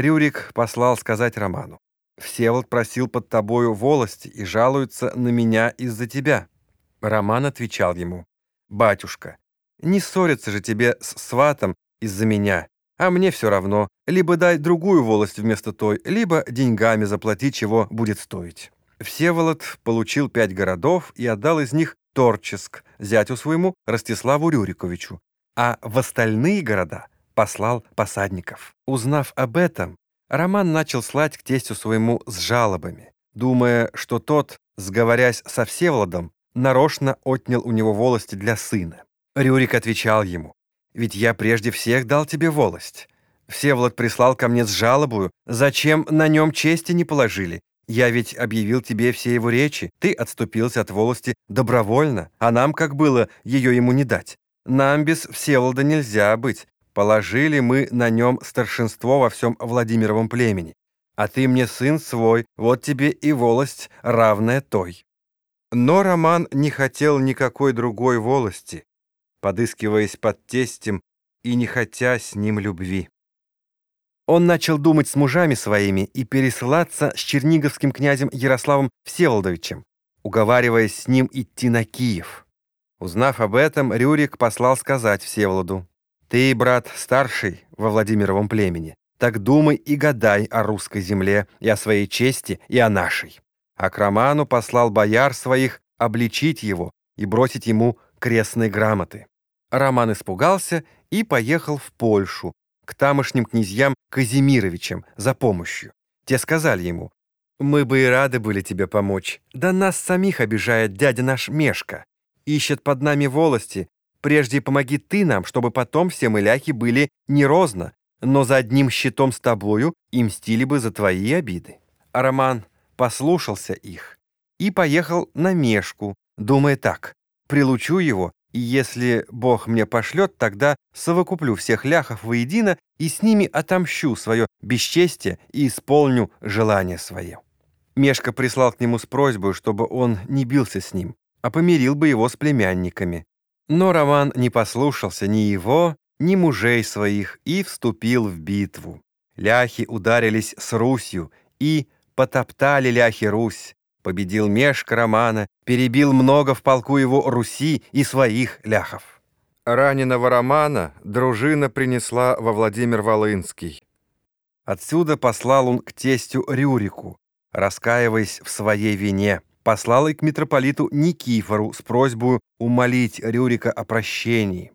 Рюрик послал сказать Роману. «Всеволод просил под тобою волости и жалуется на меня из-за тебя». Роман отвечал ему. «Батюшка, не ссориться же тебе с сватом из-за меня, а мне все равно. Либо дай другую волость вместо той, либо деньгами заплати, чего будет стоить». Всеволод получил пять городов и отдал из них Торческ, зятю своему Ростиславу Рюриковичу, а в остальные города послал посадников. Узнав об этом, Роман начал слать к тестю своему с жалобами, думая, что тот, сговорясь со Всеволодом, нарочно отнял у него волости для сына. Рюрик отвечал ему, «Ведь я прежде всех дал тебе волость. Всеволод прислал ко мне с жалобою, зачем на нем чести не положили, я ведь объявил тебе все его речи, ты отступился от волости добровольно, а нам, как было, ее ему не дать. Нам без Всеволода нельзя быть. Положили мы на нем старшинство во всем Владимировом племени. А ты мне сын свой, вот тебе и волость, равная той». Но Роман не хотел никакой другой волости, подыскиваясь под тестем и не хотя с ним любви. Он начал думать с мужами своими и пересылаться с черниговским князем Ярославом Всеволодовичем, уговариваясь с ним идти на Киев. Узнав об этом, Рюрик послал сказать Всеволоду, «Ты, брат, старший во Владимировом племени, так думай и гадай о русской земле, и о своей чести, и о нашей». А к Роману послал бояр своих обличить его и бросить ему крестные грамоты. Роман испугался и поехал в Польшу, к тамошним князьям Казимировичам за помощью. Те сказали ему, «Мы бы и рады были тебе помочь, да нас самих обижает дядя наш Мешка. Ищет под нами волости. Прежде помоги ты нам, чтобы потом все мы ляхи были не розно, но за одним щитом с тобою и мстили бы за твои обиды». А Роман послушался их и поехал на Мешку, думая так, «Прилучу его и если Бог мне пошлет, тогда совокуплю всех ляхов воедино и с ними отомщу свое бесчестие и исполню желание свое». Мешка прислал к нему с просьбой, чтобы он не бился с ним, а помирил бы его с племянниками. Но Роман не послушался ни его, ни мужей своих и вступил в битву. Ляхи ударились с Русью и потоптали ляхи Русь, победил Мешка Романа, перебил много в полку его Руси и своих ляхов. Раненого Романа дружина принесла во Владимир Волынский. Отсюда послал он к тестю Рюрику, раскаиваясь в своей вине. Послал и к митрополиту Никифору с просьбой умолить Рюрика о прощении.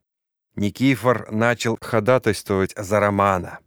Никифор начал ходатайствовать за Романа.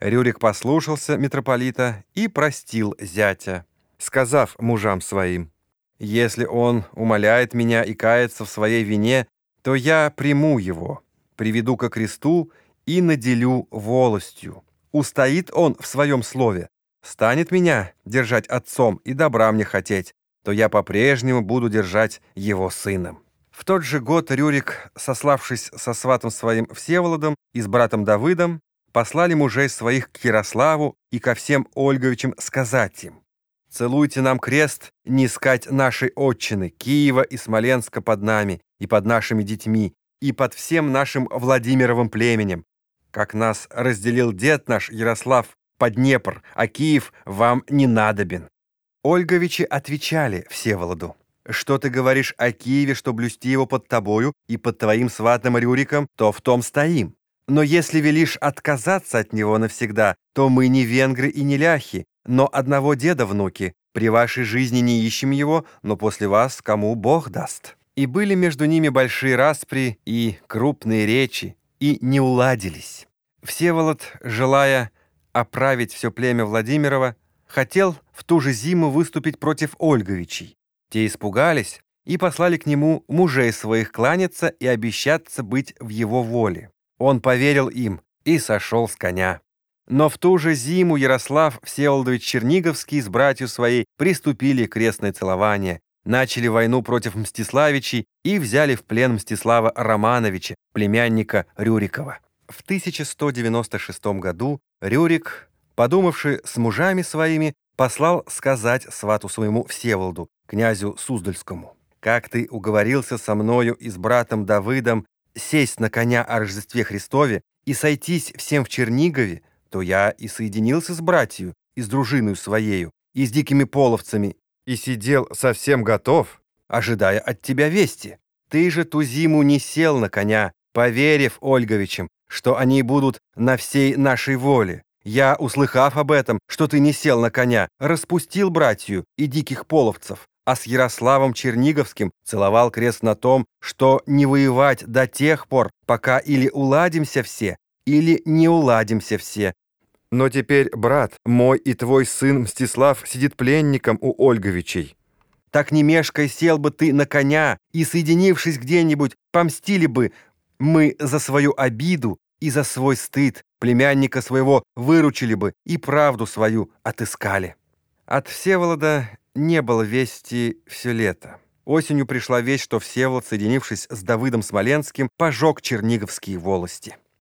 Рюрик послушался митрополита и простил зятя сказав мужам своим, «Если он умоляет меня и кается в своей вине, то я приму его, приведу ко кресту и наделю волостью. Устоит он в своем слове, станет меня держать отцом и добра мне хотеть, то я по-прежнему буду держать его сыном». В тот же год Рюрик, сославшись со сватом своим Всеволодом и с братом Давыдом, послали мужей своих к Ярославу и ко всем Ольговичам сказать им, Целуйте нам крест, не искать нашей отчины, Киева и Смоленска под нами и под нашими детьми, и под всем нашим Владимировым племенем, как нас разделил дед наш Ярослав под Днепр, а Киев вам не надобен». Ольговичи отвечали Всеволоду. «Что ты говоришь о Киеве, что блюсти его под тобою и под твоим сватом Рюриком, то в том стоим. Но если велишь отказаться от него навсегда, то мы не венгры и не ляхи, но одного деда внуки. При вашей жизни не ищем его, но после вас кому Бог даст». И были между ними большие распри и крупные речи, и не уладились. Всеволод, желая оправить все племя Владимирова, хотел в ту же зиму выступить против Ольговичей. Те испугались и послали к нему мужей своих кланяться и обещаться быть в его воле. Он поверил им и сошел с коня. Но в ту же зиму Ярослав Всеволодович Черниговский с братью своей приступили крестное целование, начали войну против Мстиславичей и взяли в плен Мстислава Романовича, племянника Рюрикова. В 1196 году Рюрик, подумавший с мужами своими, послал сказать свату своему Всеволоду, князю Суздальскому, «Как ты уговорился со мною и с братом Давыдом сесть на коня о Рождестве Христове и сойтись всем в Чернигове, то я и соединился с братью, и с дружиною своею, и с дикими половцами, и сидел совсем готов, ожидая от тебя вести. Ты же ту зиму не сел на коня, поверив Ольговичам, что они будут на всей нашей воле. Я, услыхав об этом, что ты не сел на коня, распустил братью и диких половцев, а с Ярославом Черниговским целовал крест на том, что не воевать до тех пор, пока или уладимся все, или не уладимся все. Но теперь, брат, мой и твой сын Мстислав сидит пленником у Ольговичей. Так не мешкой сел бы ты на коня и, соединившись где-нибудь, помстили бы мы за свою обиду и за свой стыд, племянника своего выручили бы и правду свою отыскали. От Всеволода не было вести все лето. Осенью пришла весть, что Всеволод, соединившись с Давыдом Смоленским, пожег Черниговские волости.